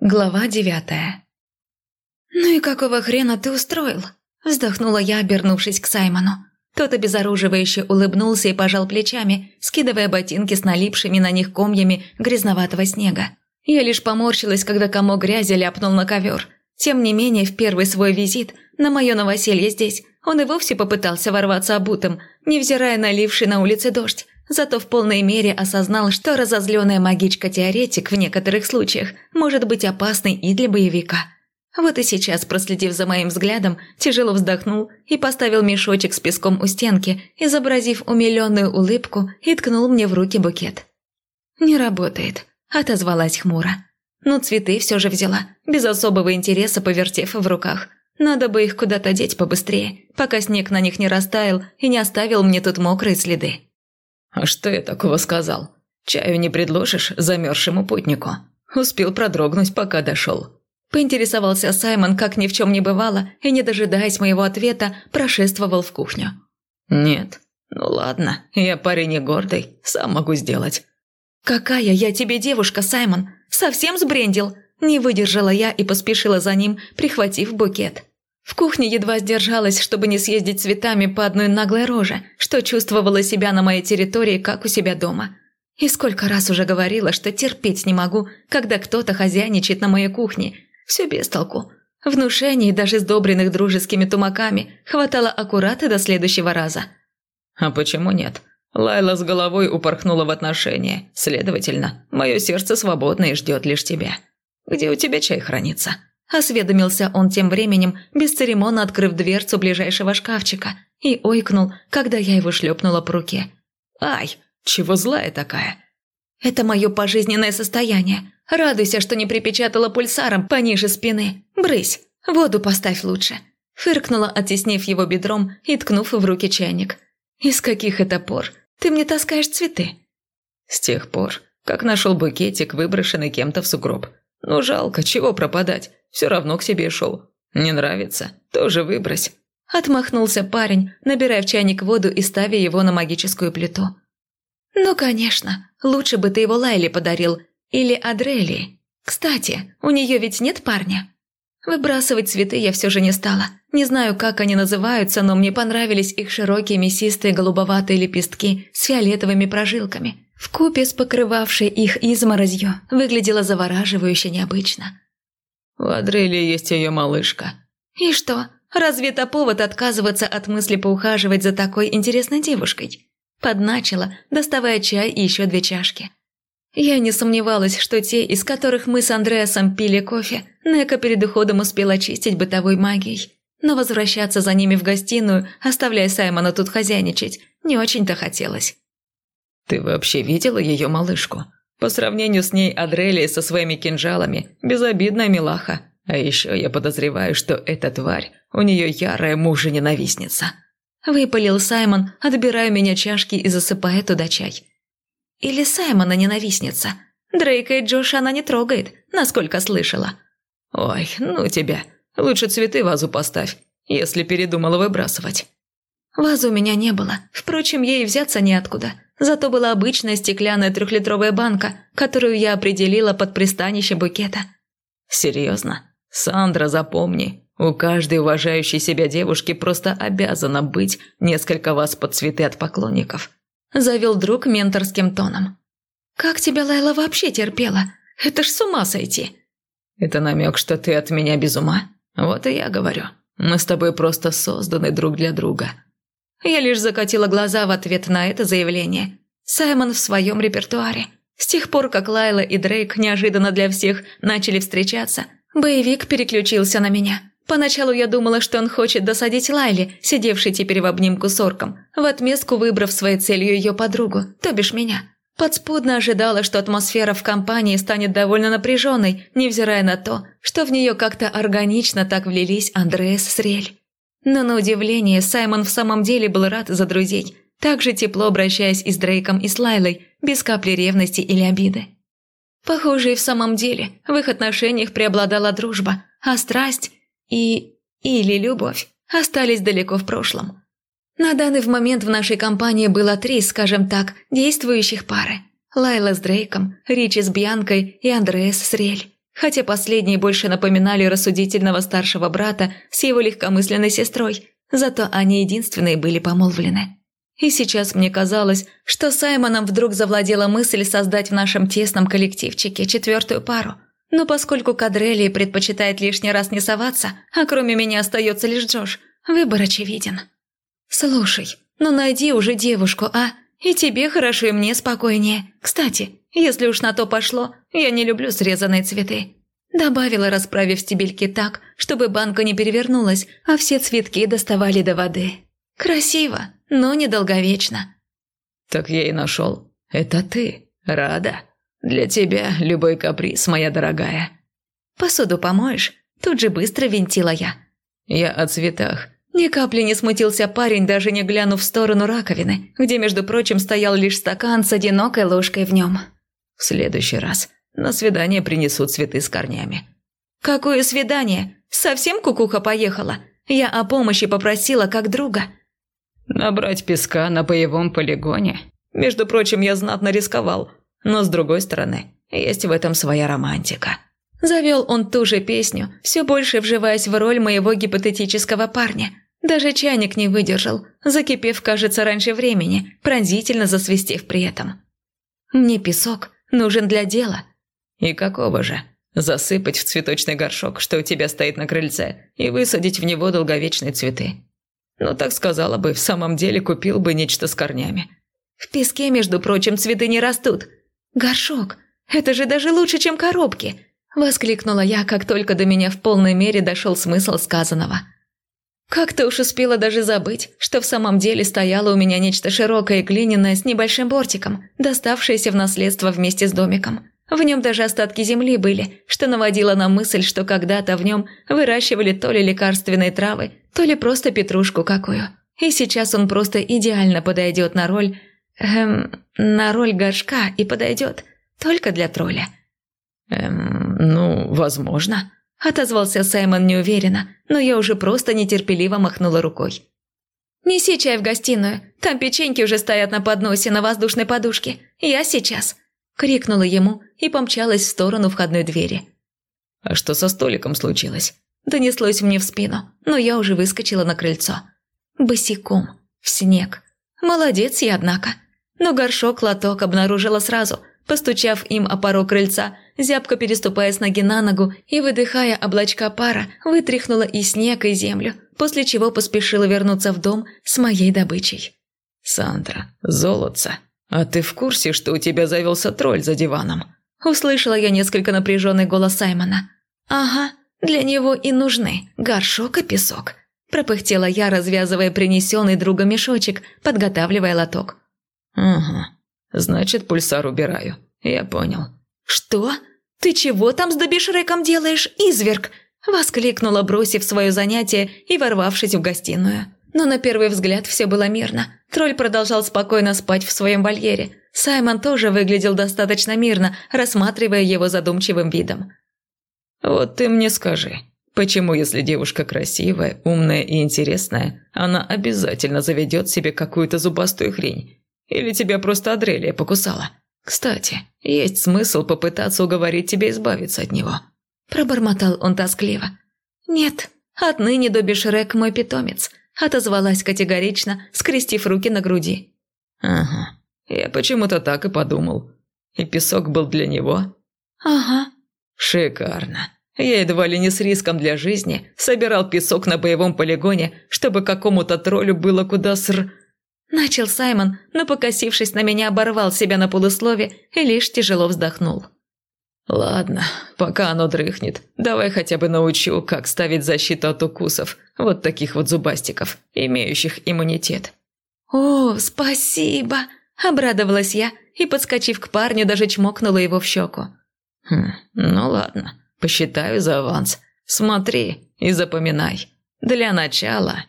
Глава девятая. «Ну и какого хрена ты устроил?» – вздохнула я, обернувшись к Саймону. Тот обезоруживающе улыбнулся и пожал плечами, скидывая ботинки с налипшими на них комьями грязноватого снега. Я лишь поморщилась, когда комок грязи ляпнул на ковер. Тем не менее, в первый свой визит на мое новоселье здесь он и вовсе попытался ворваться обутым, невзирая на ливший на улице дождь. Зато в полной мере осознал, что разозленная магичка-теоретик в некоторых случаях может быть опасной и для боевика. Вот и сейчас, проследив за моим взглядом, тяжело вздохнул и поставил мешочек с песком у стенки, изобразив умиленную улыбку и ткнул мне в руки букет. «Не работает», – отозвалась хмуро. Но цветы все же взяла, без особого интереса повертев в руках. Надо бы их куда-то деть побыстрее, пока снег на них не растаял и не оставил мне тут мокрые следы. «А что я такого сказал? Чаю не предложишь замерзшему путнику?» Успел продрогнуть, пока дошел. Поинтересовался Саймон, как ни в чем не бывало, и, не дожидаясь моего ответа, прошествовал в кухню. «Нет. Ну ладно, я парень не гордый, сам могу сделать». «Какая я тебе девушка, Саймон? Совсем сбрендил?» Не выдержала я и поспешила за ним, прихватив букет. В кухне едва сдержалась, чтобы не съездить цветами по одной наглой роже, что чувствовала себя на моей территории, как у себя дома. И сколько раз уже говорила, что терпеть не могу, когда кто-то хозяйничает на моей кухне. Все без толку. Внушений, даже сдобренных дружескими тумаками, хватало аккурата до следующего раза. «А почему нет? Лайла с головой упорхнула в отношения. Следовательно, мое сердце свободно и ждет лишь тебя. Где у тебя чай хранится?» Осведомился он тем временем, бесцеремонно открыв дверцу ближайшего шкафчика, и ойкнул, когда я его шлепнула по руке. «Ай, чего злая такая?» «Это мое пожизненное состояние. Радуйся, что не припечатала пульсаром пониже спины. Брысь, воду поставь лучше». Фыркнула, оттеснив его бедром и ткнув в руки чайник. «Из каких это пор? Ты мне таскаешь цветы?» «С тех пор, как нашел букетик, выброшенный кем-то в сугроб. Ну, жалко, чего пропадать. Все равно к себе шел. Не нравится? Тоже выбрось». Отмахнулся парень, набирая в чайник воду и ставя его на магическую плиту. «Ну, конечно. Лучше бы ты его Лайле подарил. Или Адрели. Кстати, у нее ведь нет парня?» Выбрасывать цветы я все же не стала. Не знаю, как они называются, но мне понравились их широкие мясистые голубоватые лепестки с фиолетовыми прожилками. В купе с покрывавшей их изморозью выглядело завораживающе необычно. У Адрели есть ее малышка». «И что, разве это повод отказываться от мысли поухаживать за такой интересной девушкой?» Подначила, доставая чай и еще две чашки. Я не сомневалась, что те, из которых мы с Андреасом пили кофе, Нека перед уходом успела очистить бытовой магией. Но возвращаться за ними в гостиную, оставляя Саймона тут хозяйничать, не очень-то хотелось. «Ты вообще видела ее малышку?» По сравнению с ней Адрелия со своими кинжалами – безобидная милаха. А еще я подозреваю, что эта тварь, у нее ярая мужа-ненавистница. Выпалил Саймон, отбирая меня чашки и засыпая туда чай. Или Саймона ненавистница. Дрейка и Джош она не трогает, насколько слышала. Ой, ну тебя. Лучше цветы вазу поставь, если передумала выбрасывать. Вазы у меня не было, впрочем, ей взяться неоткуда. Зато была обычная стеклянная трехлитровая банка, которую я определила под пристанище букета. «Серьезно? Сандра, запомни, у каждой уважающей себя девушки просто обязана быть несколько вас под цветы от поклонников», – завел друг менторским тоном. «Как тебя Лайла вообще терпела? Это ж с ума сойти!» «Это намек, что ты от меня без ума? Вот и я говорю. Мы с тобой просто созданы друг для друга». Я лишь закатила глаза в ответ на это заявление. Саймон в своем репертуаре. С тех пор, как Лайла и Дрейк неожиданно для всех начали встречаться, боевик переключился на меня. Поначалу я думала, что он хочет досадить Лайле, сидевшей теперь в обнимку с орком, в отместку выбрав своей целью ее подругу, то бишь меня. Подспудно ожидала, что атмосфера в компании станет довольно напряженной, невзирая на то, что в нее как-то органично так влились Андреас с Рель. Но на удивление Саймон в самом деле был рад за друзей, также тепло обращаясь и с Дрейком, и с Лайлой, без капли ревности или обиды. Похоже, и в самом деле в их отношениях преобладала дружба, а страсть и... или любовь остались далеко в прошлом. На данный момент в нашей компании было три, скажем так, действующих пары. Лайла с Дрейком, Ричи с Бьянкой и Андреас с Рель. Хотя последние больше напоминали рассудительного старшего брата с его легкомысленной сестрой, зато они единственные были помолвлены. И сейчас мне казалось, что Саймоном вдруг завладела мысль создать в нашем тесном коллективчике четвертую пару. Но поскольку Кадрелли предпочитает лишний раз не соваться, а кроме меня остается лишь Джош, выбор очевиден. «Слушай, ну найди уже девушку, а? И тебе хорошо, и мне спокойнее. Кстати, если уж на то пошло, я не люблю срезанные цветы». Добавила, расправив стебельки так, чтобы банка не перевернулась, а все цветки доставали до воды. «Красиво, но недолговечно». «Так я и нашел. Это ты, Рада. Для тебя любой каприз, моя дорогая». «Посуду помоешь?» Тут же быстро винтила я. «Я о цветах. Ни капли не смутился парень, даже не глянув в сторону раковины, где, между прочим, стоял лишь стакан с одинокой ложкой в нем. «В следующий раз на свидание принесут цветы с корнями». «Какое свидание? Совсем кукуха поехала? Я о помощи попросила как друга». «Набрать песка на боевом полигоне? Между прочим, я знатно рисковал. Но, с другой стороны, есть в этом своя романтика». Завел он ту же песню, все больше вживаясь в роль моего гипотетического парня – даже чайник не выдержал, закипев, кажется, раньше времени, пронзительно засвистев при этом. Мне песок нужен для дела. И какого же? Засыпать в цветочный горшок, что у тебя стоит на крыльце, и высадить в него долговечные цветы. Ну, так сказала бы, в самом деле купил бы нечто с корнями. В песке, между прочим, цветы не растут. Горшок, это же даже лучше, чем коробки. Воскликнула я, как только до меня в полной мере дошел смысл сказанного. Как-то уж успела даже забыть, что в самом деле стояло у меня нечто широкое и глиняное с небольшим бортиком, доставшееся в наследство вместе с домиком. В нем даже остатки земли были, что наводило на мысль, что когда-то в нем выращивали то ли лекарственные травы, то ли просто петрушку какую. И сейчас он просто идеально подойдет на роль... Эм, на роль горшка и подойдет. Только для тролля. Эм, ну, возможно. – отозвался Саймон неуверенно, но я уже просто нетерпеливо махнула рукой. «Неси чай в гостиную, там печеньки уже стоят на подносе на воздушной подушке. Я сейчас!» – крикнула ему и помчалась в сторону входной двери. «А что со столиком случилось?» – донеслось мне в спину, но я уже выскочила на крыльцо. Босиком, в снег. Молодец я, однако. Но горшок-лоток обнаружила сразу, постучав им о порог крыльца, зябко переступая с ноги на ногу и, выдыхая облачка пара, вытряхнула и снег, и землю, после чего поспешила вернуться в дом с моей добычей. «Сандра, золотца, а ты в курсе, что у тебя завелся тролль за диваном?» Услышала я несколько напряженный голос Саймона. «Ага, для него и нужны горшок и песок», пропыхтела я, развязывая принесенный друга мешочек, подготавливая лоток. «Ага, значит, пульсар убираю. Я понял. «Что? Ты чего там с Добишреком делаешь, изверг?» – воскликнула, бросив свое занятие и ворвавшись в гостиную. Но на первый взгляд все было мирно. Тролль продолжал спокойно спать в своем вольере. Саймон тоже выглядел достаточно мирно, рассматривая его задумчивым видом. «Вот ты мне скажи, почему, если девушка красивая, умная и интересная, она обязательно заведет себе какую-то зубастую хрень? Или тебя просто Адрелия покусала?» «Кстати, есть смысл попытаться уговорить тебя избавиться от него», – пробормотал он тоскливо. «Нет, отныне Добби Шрек мой питомец», – отозвалась категорично, скрестив руки на груди. «Ага, я почему-то так и подумал. И песок был для него?» «Ага». «Шикарно. Я едва ли не с риском для жизни собирал песок на боевом полигоне, чтобы какому-то троллю было куда ср...» Начал Саймон, но, покосившись на меня, оборвал себя на полуслове и лишь тяжело вздохнул. «Ладно, пока оно дрыхнет, давай хотя бы научу, как ставить защиту от укусов, вот таких вот зубастиков, имеющих иммунитет». «О, спасибо!» – обрадовалась я и, подскочив к парню, даже чмокнула его в щеку. «Хм, ну ладно, посчитаю за аванс. Смотри и запоминай. Для начала